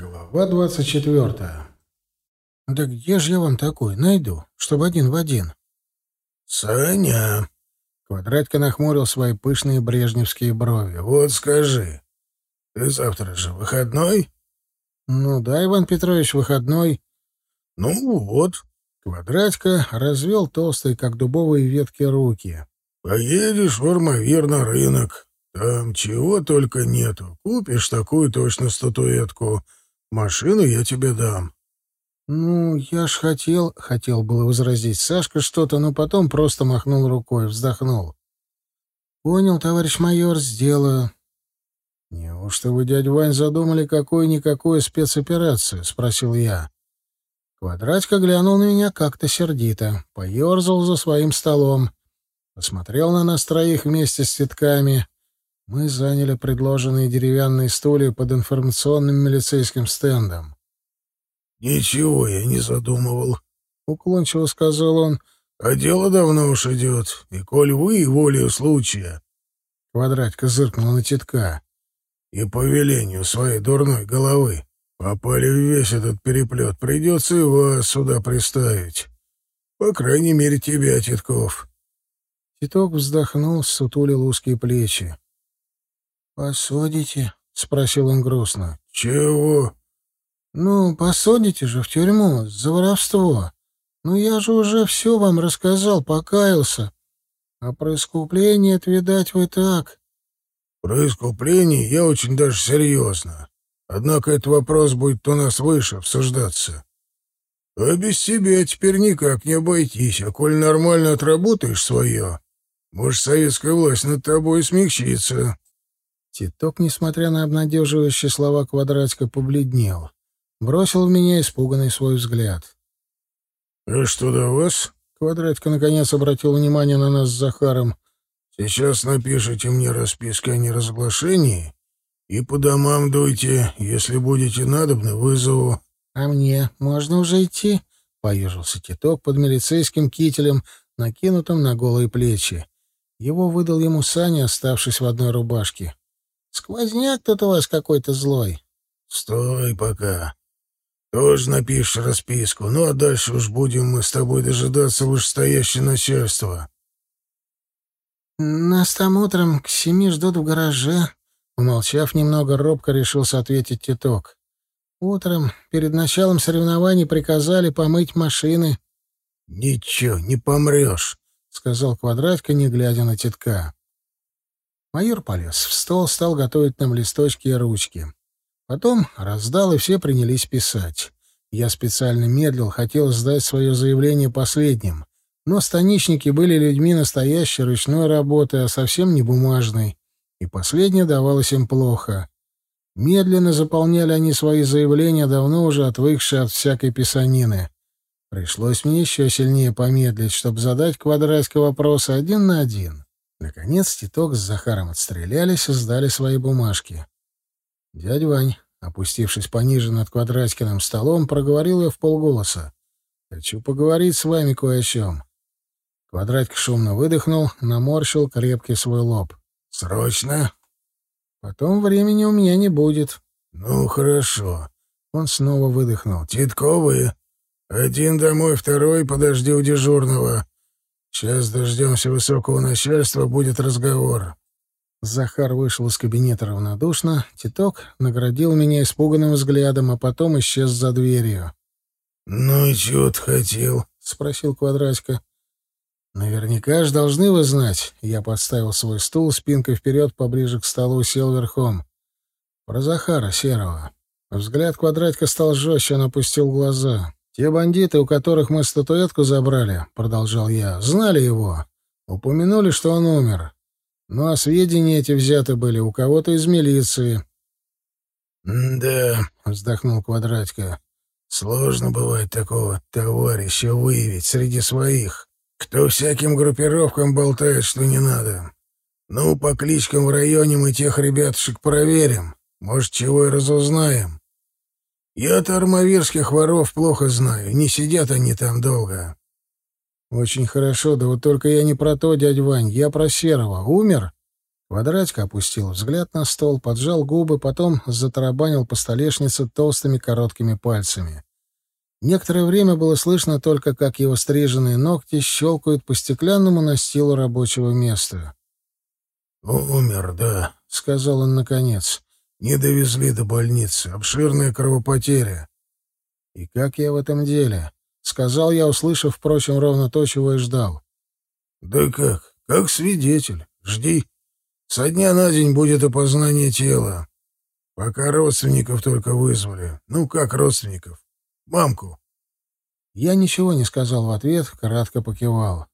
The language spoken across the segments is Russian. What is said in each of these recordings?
Глава двадцать четвертая. «Да где же я вам такой найду, чтобы один в один?» «Саня!» Квадратка нахмурил свои пышные брежневские брови. «Вот скажи, ты завтра же выходной?» «Ну да, Иван Петрович, выходной». «Ну вот». Квадратка развел толстые, как дубовые ветки, руки. «Поедешь в Армавир на рынок. Там чего только нету. Купишь такую точно статуэтку». Машину я тебе дам. Ну, я ж хотел, хотел было возразить Сашка что-то, но потом просто махнул рукой, вздохнул. Понял, товарищ майор, сделаю. Неужто вы, дядя Вань, задумали какую-никакую спецоперацию? спросил я. Квадратка глянул на меня как-то сердито, поерзал за своим столом, посмотрел на нас троих вместе с сетками, мы заняли предложенные деревянные стулья под информационным милицейским стендом. «Ничего я не задумывал», — уклончиво сказал он. «А дело давно уж идет, и коль вы, волею случая...» Квадратка зыркнул на титка. «И по велению своей дурной головы попали в весь этот переплет, придется и вас сюда приставить. По крайней мере, тебя, Титков». Титок вздохнул, сутулил узкие плечи. «Посадите?» — спросил он грустно. «Чего?» «Ну, посадите же в тюрьму за воровство. Ну, я же уже все вам рассказал, покаялся. А про искупление это, видать, вы так». «Про искупление я очень даже серьезно. Однако этот вопрос будет у нас выше обсуждаться. А без тебя теперь никак не обойтись, а коль нормально отработаешь свое, может, советская власть над тобой смягчится». Титок, несмотря на обнадеживающие слова Квадратика, побледнел. Бросил в меня испуганный свой взгляд. — А что до вас? — Квадратика наконец обратил внимание на нас с Захаром. — Сейчас напишите мне расписки о неразглашении и по домам дуйте. Если будете надобны, вызову. — А мне можно уже идти? — поежился Титок под милицейским кителем, накинутым на голые плечи. Его выдал ему Саня, оставшись в одной рубашке. Сквозняк тут у вас какой-то злой. Стой пока. Тоже напишешь расписку. Ну, а дальше уж будем мы с тобой дожидаться вышестоящее начальство. Нас там утром к семи ждут в гараже. Умолчав немного, робко решился ответить Титок. Утром, перед началом соревнований, приказали помыть машины. — Ничего, не помрешь, — сказал Квадратка, не глядя на Титка. Майор полез в стол, стал готовить нам листочки и ручки. Потом раздал, и все принялись писать. Я специально медлил, хотел сдать свое заявление последним. Но станичники были людьми настоящей ручной работы, а совсем не бумажной. И последнее давалось им плохо. Медленно заполняли они свои заявления, давно уже отвыкшие от всякой писанины. Пришлось мне еще сильнее помедлить, чтобы задать квадратский вопрос один на один. Наконец Титок с Захаром отстрелялись и сдали свои бумажки. Дядя Вань, опустившись пониже над Квадратькиным столом, проговорил я в полголоса. «Хочу поговорить с вами кое о чем». Квадратик шумно выдохнул, наморщил крепкий свой лоб. «Срочно?» «Потом времени у меня не будет». «Ну, хорошо». Он снова выдохнул. «Титковые. Один домой, второй подожди у дежурного. Сейчас дождемся высокого начальства, будет разговор. Захар вышел из кабинета равнодушно. Титок наградил меня испуганным взглядом, а потом исчез за дверью. «Ну и чего ты хотел?» — спросил Квадратика. «Наверняка ж должны вы знать». Я подставил свой стул спинкой вперед поближе к столу, сел верхом. «Про Захара Серого». Взгляд Квадратика стал жестче, он опустил глаза. «Те бандиты, у которых мы статуэтку забрали, — продолжал я, — знали его. Упомянули, что он умер. Ну а сведения эти взяты были у кого-то из милиции». «Да», — вздохнул Квадратика, — «сложно бывает такого товарища выявить среди своих, кто всяким группировкам болтает, что не надо. Ну, по кличкам в районе мы тех ребятушек проверим, может, чего и разузнаем. Я-то армавирских воров плохо знаю, не сидят они там долго. Очень хорошо, да вот только я не про то, дядь Вань, я про Серого. Умер? Квадратик опустил взгляд на стол, поджал губы, потом затарабанил по столешнице толстыми короткими пальцами. Некоторое время было слышно только, как его стриженные ногти щелкают по стеклянному настилу рабочего места. «Умер, да», — сказал он наконец. «Не довезли до больницы. Обширная кровопотеря». «И как я в этом деле?» — сказал я, услышав, впрочем, ровно то, чего и ждал. «Да как? Как свидетель. Жди. Со дня на день будет опознание тела. Пока родственников только вызвали. Ну, как родственников? Мамку». Я ничего не сказал в ответ, кратко покивал.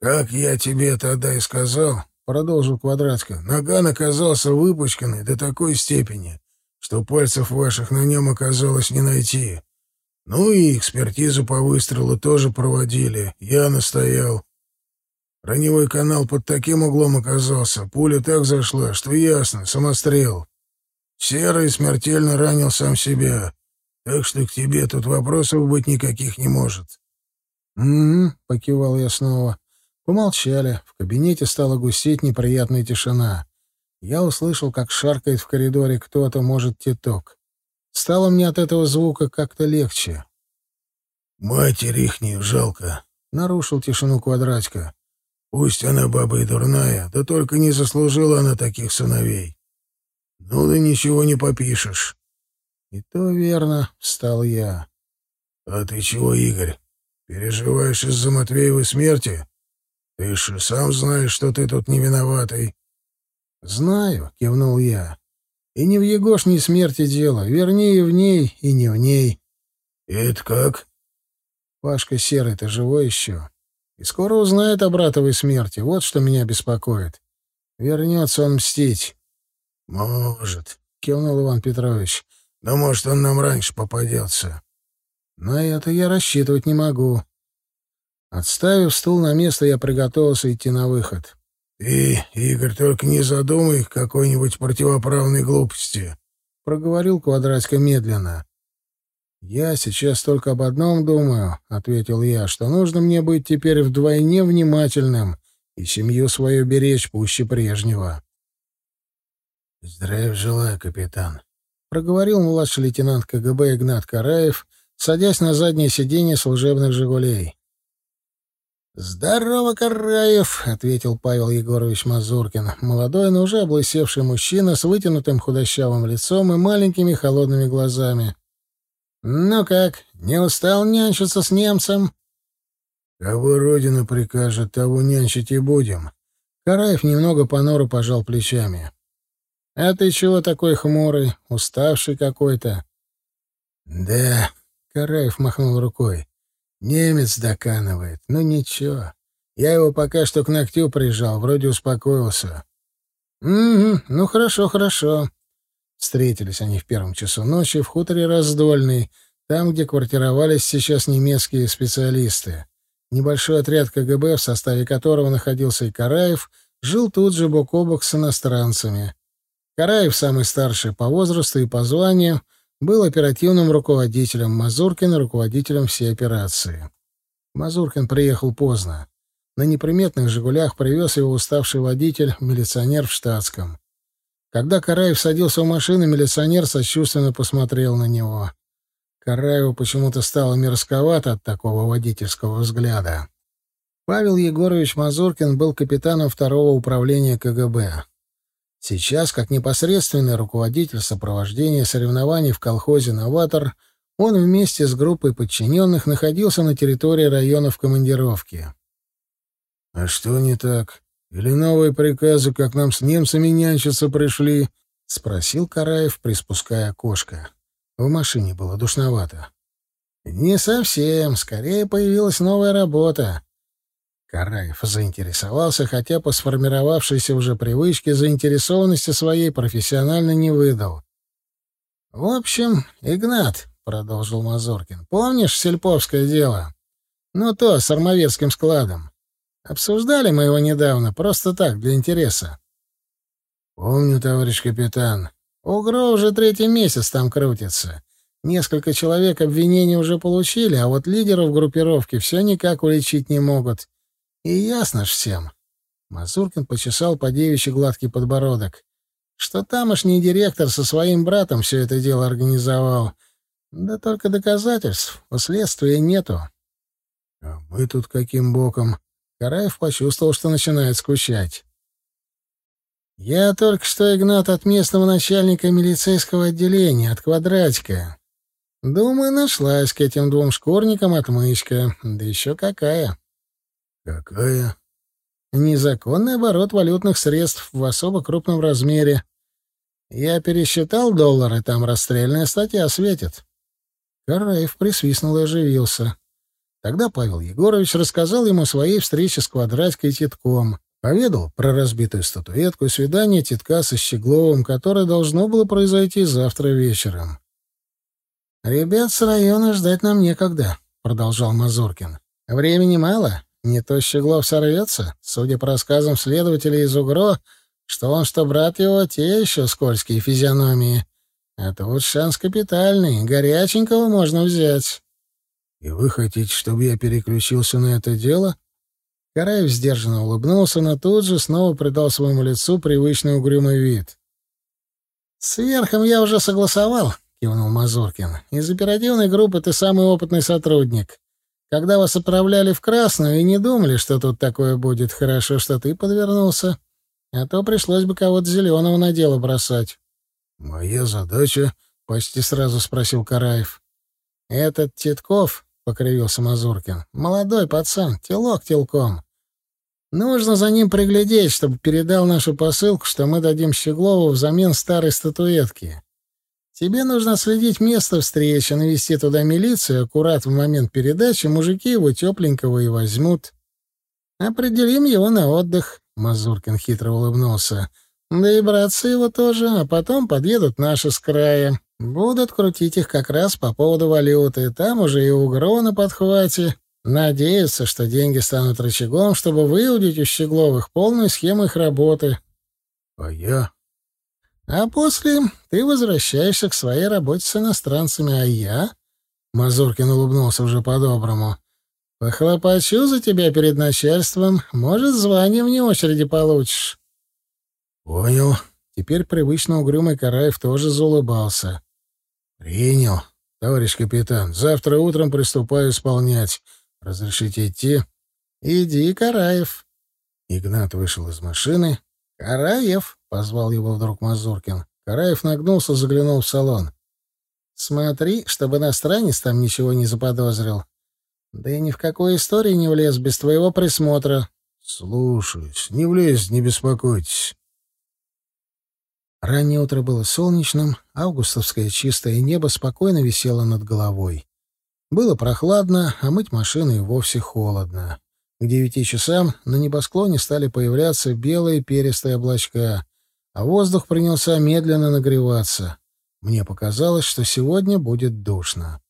«Как я тебе тогда и сказал, продолжил Квадратка, наган оказался выпачканный до такой степени, что пальцев ваших на нем оказалось не найти. Ну и экспертизу по выстрелу тоже проводили, я настоял. Раневой канал под таким углом оказался, пуля так зашла, что ясно, самострел. Серый смертельно ранил сам себя, так что к тебе тут вопросов быть никаких не может. «Угу», — покивал я снова. Помолчали. В кабинете стала густеть неприятная тишина. Я услышал, как шаркает в коридоре кто-то, может, теток. Стало мне от этого звука как-то легче. «Матери ихнюю жалко», — нарушил тишину квадратика. «Пусть она баба и дурная, да только не заслужила она таких сыновей. Ну да ничего не попишешь». «И то верно», — встал я. «А ты чего, Игорь, переживаешь из-за Матвеевой смерти?» «Ты же сам знаешь, что ты тут не виноватый». «Знаю», — кивнул я. «И не в Егошней смерти дело. Вернее, в ней и не в ней». «Это как?» «Пашка Серый-то живой еще. И скоро узнает о братовой смерти. Вот что меня беспокоит. Вернется он мстить». «Может», — кивнул Иван Петрович. «Но, может, он нам раньше попадется». «На это я рассчитывать не могу. Отставив стул на место, я приготовился идти на выход. «Ты, Игорь, только не задумай какой-нибудь противоправной глупости», — проговорил Квадратько медленно. «Я сейчас только об одном думаю», — ответил я, — «что нужно мне быть теперь вдвойне внимательным и семью свою беречь пуще прежнего». «Здравия желаю, капитан», — проговорил младший лейтенант КГБ Игнат Караев, садясь на заднее сиденье служебных «Жигулей». «Здорово, Караев!» — ответил Павел Егорович Мазуркин, молодой, но уже облысевший мужчина с вытянутым худощавым лицом и маленькими холодными глазами. «Ну как, не устал нянчиться с немцем?» «Кого Родина прикажет, того нянчить и будем». Караев немного понуро пожал плечами. «А ты чего такой хмурый, уставший какой-то?» «Да», — Караев махнул рукой. Немец доканывает. Ну ничего. Я его пока что к ногтю прижал, вроде успокоился. Угу, ну хорошо, хорошо. Встретились они в первом часу ночи в хуторе Раздольный, там, где квартировались сейчас немецкие специалисты. Небольшой отряд КГБ, в составе которого находился и Караев, жил тут же бок о бок с иностранцами. Караев, самый старший по возрасту и по званию, был оперативным руководителем, Мазуркин — руководителем всей операции. Мазуркин приехал поздно. На неприметных «Жигулях» привез его уставший водитель, милиционер в штатском. Когда Караев садился в машину, милиционер сочувственно посмотрел на него. Караеву почему-то стало мерзковато от такого водительского взгляда. Павел Егорович Мазуркин был капитаном второго управления КГБ. Сейчас, как непосредственный руководитель сопровождения соревнований в колхозе «Новатор», он вместе с группой подчиненных находился на территории района в командировке. «А что не так? Или новые приказы, как нам с немцами нянчиться пришли?» — спросил Караев, приспуская окошко. В машине было душновато. «Не совсем. Скорее появилась новая работа. Караев заинтересовался, хотя по сформировавшейся уже привычке заинтересованности своей профессионально не выдал. «В общем, Игнат», — продолжил Мазоркин, — «помнишь сельповское дело? Ну то, с армавецким складом. Обсуждали мы его недавно, просто так, для интереса». «Помню, товарищ капитан. Угро уже третий месяц там крутится. Несколько человек обвинений уже получили, а вот лидеров группировки все никак уличить не могут. И ясно ж всем. Мазуркин почесал по девичьи гладкий подбородок. Что тамошний директор со своим братом все это дело организовал. Да только доказательств у следствия нету. А мы тут каким боком? Караев почувствовал, что начинает скучать. Я только что, Игнат, от местного начальника милицейского отделения, от квадратика. Думаю, нашлась к этим двум шкурникам отмычка. Да еще какая. Какая? Незаконный оборот валютных средств в особо крупном размере. Я пересчитал доллары, там расстрельная статья светит. Караев присвистнул и оживился. Тогда Павел Егорович рассказал ему о своей встрече с квадратикой Титком. Поведал про разбитую статуэтку и свидание Титка со Щегловым, которое должно было произойти завтра вечером. «Ребят с района ждать нам некогда», — продолжал Мазуркин. «Времени мало. Не то Щеглов сорвется. Судя по рассказам следователя из УГРО, что он, что брат его, те еще скользкие физиономии. А тут шанс капитальный. Горяченького можно взять». «И вы хотите, чтобы я переключился на это дело?» Караев сдержанно улыбнулся, но тут же снова придал своему лицу привычный угрюмый вид. «С верхом я уже согласовал», — кивнул Мазуркин. «Из оперативной группы ты самый опытный сотрудник. Когда вас отправляли в Красную и не думали, что тут такое будет, хорошо, что ты подвернулся. А то пришлось бы кого-то зеленого на дело бросать». «Моя задача?» — почти сразу спросил Караев. «Этот Титков покривился Мазуркин. «Молодой пацан, телок телком. Нужно за ним приглядеть, чтобы передал нашу посылку, что мы дадим Щеглову взамен старой статуэтки. Тебе нужно следить место встречи, навести туда милицию, аккурат в момент передачи мужики его тепленького и возьмут. Определим его на отдых». Мазуркин хитро улыбнулся. «Да и братцы его тоже, а потом подъедут наши с края». Будут крутить их как раз по поводу валюты. Там уже и угро на подхвате. Надеются, что деньги станут рычагом, чтобы выудить у Щегловых полную схему их работы. А я? А после ты возвращаешься к своей работе с иностранцами, а я... Мазуркин улыбнулся уже по-доброму. «Похлопочу за тебя перед начальством. Может, звание вне очереди получишь». «Понял». Теперь привычно угрюмый Караев тоже заулыбался. «Принял, товарищ капитан. Завтра утром приступаю исполнять. Разрешите идти?» «Иди, Караев». Игнат вышел из машины. «Караев!» — позвал его вдруг Мазуркин. Караев нагнулся, заглянул в салон. «Смотри, чтобы иностранец там ничего не заподозрил. Да и ни в какой истории не влез без твоего присмотра». «Слушаюсь. Не влезь, не беспокойтесь». Раннее утро было солнечным, августовское чистое небо спокойно висело над головой. Было прохладно, а мыть машины и вовсе холодно. К девяти часам на небосклоне стали появляться белые перистые облачка, а воздух принялся медленно нагреваться. Мне показалось, что сегодня будет душно.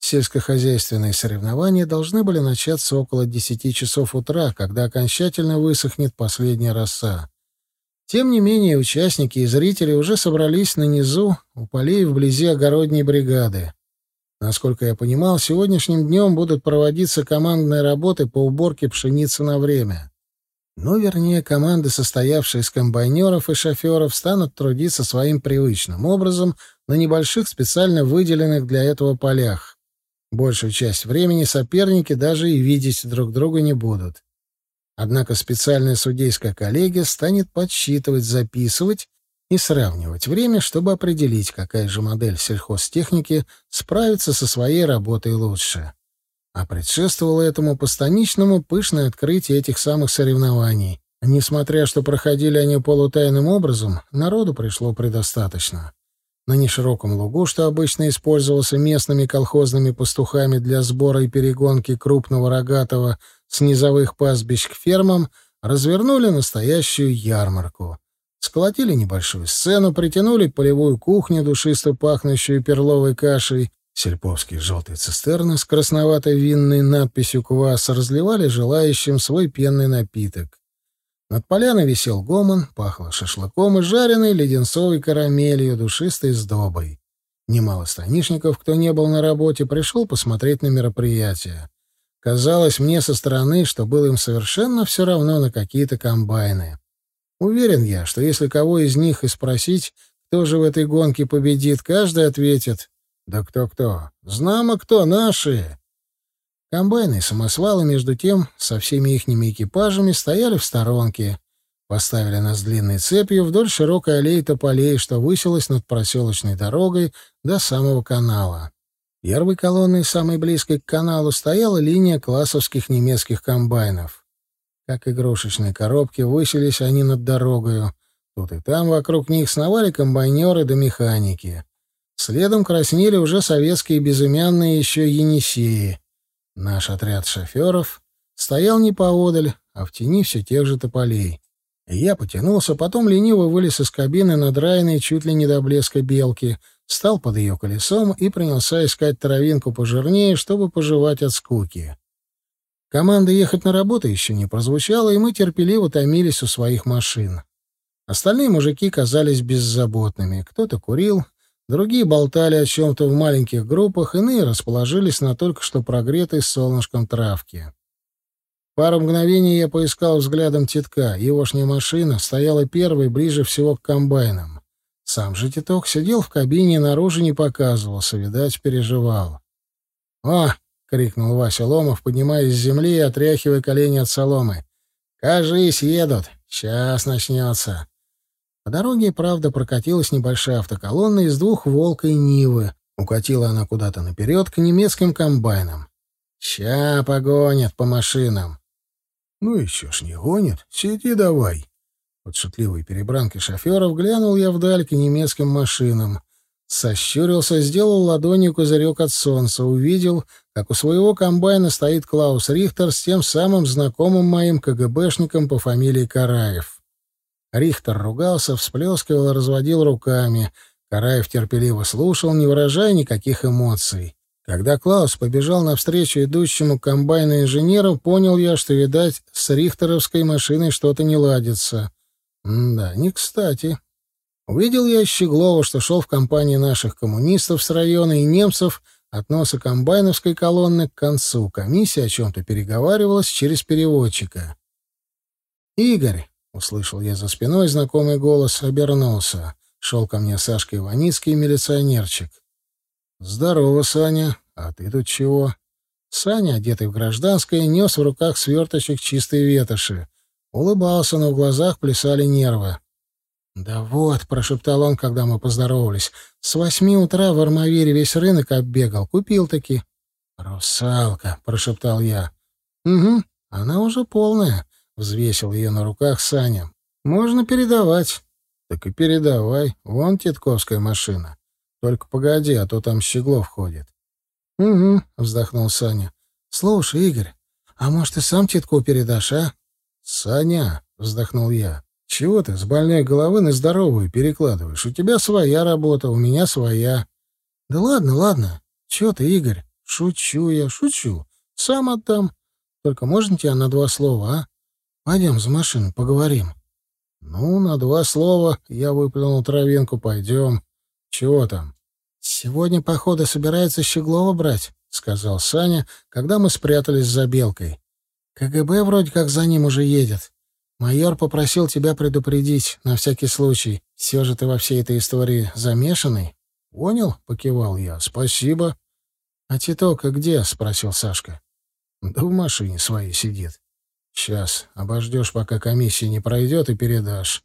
Сельскохозяйственные соревнования должны были начаться около десяти часов утра, когда окончательно высохнет последняя роса. Тем не менее, участники и зрители уже собрались на низу, у полей вблизи огородней бригады. Насколько я понимал, сегодняшним днем будут проводиться командные работы по уборке пшеницы на время. Ну, вернее, команды, состоявшие из комбайнеров и шоферов, станут трудиться своим привычным образом на небольших специально выделенных для этого полях. Большую часть времени соперники даже и видеть друг друга не будут. Однако специальная судейская коллегия станет подсчитывать, записывать и сравнивать время, чтобы определить, какая же модель сельхозтехники справится со своей работой лучше. А предшествовало этому постаничному пышное открытие этих самых соревнований. Несмотря что проходили они полутайным образом, народу пришло предостаточно. На нешироком лугу, что обычно использовался местными колхозными пастухами для сбора и перегонки крупного рогатого с низовых пастбищ к фермам, развернули настоящую ярмарку. Сколотили небольшую сцену, притянули полевую кухню, душисто пахнущую перловой кашей, сельповские желтые цистерны с красноватой винной надписью «Квас» разливали желающим свой пенный напиток. Над поляной висел гомон, пахло шашлыком и жареной леденцовой карамелью, душистой сдобой. Немало станишников, кто не был на работе, пришел посмотреть на мероприятие. Казалось мне со стороны, что было им совершенно все равно на какие-то комбайны. Уверен я, что если кого из них и спросить, кто же в этой гонке победит, каждый ответит «Да кто-кто? Знамо кто, наши!» Комбайны и самосвалы, между тем, со всеми ихними экипажами стояли в сторонке, поставили нас длинной цепью вдоль широкой аллеи тополей, что высилась над проселочной дорогой до самого канала. Первой колонной, самой близкой к каналу, стояла линия классовских немецких комбайнов. Как игрушечные коробки, высились они над дорогою. Тут и там вокруг них сновали комбайнеры да механики. Следом краснели уже советские безымянные еще Енисеи. Наш отряд шоферов стоял не поодаль, а в тени все тех же тополей. Я потянулся, потом лениво вылез из кабины надраенной чуть ли не до блеска белки — встал под ее колесом и принялся искать травинку пожирнее, чтобы пожевать от скуки. Команда ехать на работу еще не прозвучала, и мы терпеливо томились у своих машин. Остальные мужики казались беззаботными. Кто-то курил, другие болтали о чем-то в маленьких группах, иные расположились на только что прогретой солнышком травке. Пару мгновений я поискал взглядом Титка. Егошняя машина стояла первой, ближе всего к комбайнам. Сам же Титок сидел в кабине, наружу не показывался, видать, переживал. «О!» — крикнул Вася Ломов, поднимаясь с земли и отряхивая колени от соломы. «Кажись, едут. Сейчас начнется». По дороге, правда, прокатилась небольшая автоколонна из двух «Волка» и «Нивы». Укатила она куда-то наперед к немецким комбайнам. «Ща погонят по машинам». «Ну еще ж не гонят. Сиди давай», под шутливой перебранкой шоферов глянул я вдаль к немецким машинам. Сощурился, сделал ладонью козырек от солнца, увидел, как у своего комбайна стоит Клаус Рихтер с тем самым знакомым моим КГБшником по фамилии Караев. Рихтер ругался, всплескивал, разводил руками. Караев терпеливо слушал, не выражая никаких эмоций. Когда Клаус побежал навстречу идущему комбайну инженеру, понял я, что, видать, с рихтеровской машиной что-то не ладится. Да, не кстати. Увидел я Щеглова, что шел в компании наших коммунистов с района и немцев от носа комбайновской колонны к концу. Комиссия о чем-то переговаривалась через переводчика. «Игорь!» — услышал я за спиной знакомый голос, обернулся. Шел ко мне Сашка Иваницкий, милиционерчик. «Здорово, Саня. А ты тут чего?» Саня, одетый в гражданское, нес в руках сверточек чистой ветоши. Улыбался, но в глазах плясали нервы. «Да вот», — прошептал он, когда мы поздоровались, — «с восьми утра в Армавире весь рынок оббегал, купил-таки». «Русалка», — прошептал я. «Угу, она уже полная», — взвесил ее на руках Саня. «Можно передавать». «Так и передавай. Вон Титковская машина. Только погоди, а то там Щеглов ходит». «Угу», — вздохнул Саня. «Слушай, Игорь, а может, ты сам Титку передашь, а?» «Саня», — вздохнул я, — «чего ты с больной головы на здоровую перекладываешь? У тебя своя работа, у меня своя». «Да ладно, ладно. Чего ты, Игорь? Шучу я, шучу. Сам отдам. Только можно тебя на два слова, а? Пойдем за машину, поговорим». «Ну, на два слова я выплюнул травинку, пойдем. Чего там?» «Сегодня, походу, собирается Щеглова брать», — сказал Саня, когда мы спрятались за белкой. КГБ вроде как за ним уже едет. Майор попросил тебя предупредить, на всякий случай. Все же ты во всей этой истории замешанный. Понял? Покивал я. Спасибо. А Титока где? Спросил Сашка. Да в машине своей сидит. Сейчас обождешь, пока комиссия не пройдет, и передашь.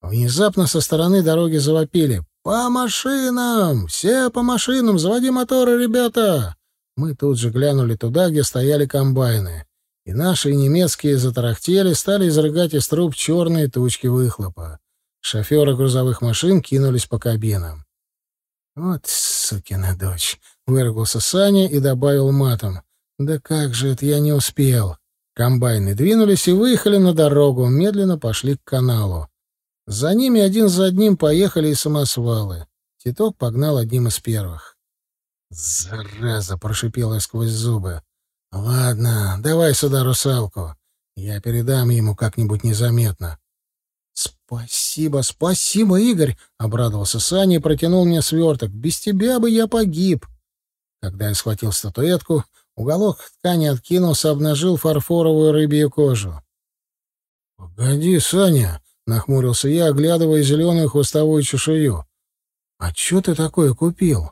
Внезапно со стороны дороги завопили. «По машинам! Все по машинам! Заводи моторы, ребята!» Мы тут же глянули туда, где стояли комбайны и наши немецкие затарахтели, стали изрыгать из труб черные тучки выхлопа. Шоферы грузовых машин кинулись по кабинам. «Вот сукина дочь!» — выругался Саня и добавил матом. «Да как же это я не успел!» Комбайны двинулись и выехали на дорогу, медленно пошли к каналу. За ними один за одним поехали и самосвалы. Титок погнал одним из первых. «Зараза!» — прошипел я сквозь зубы. «Ладно, давай сюда русалку. Я передам ему как-нибудь незаметно». «Спасибо, спасибо, Игорь!» — обрадовался Саня и протянул мне сверток. «Без тебя бы я погиб!» Когда я схватил статуэтку, Уголок ткани откинулся, обнажил фарфоровую рыбью кожу. «Погоди, Саня!» — нахмурился я, оглядывая зеленую хвостовую чешую. «А чё ты такое купил?»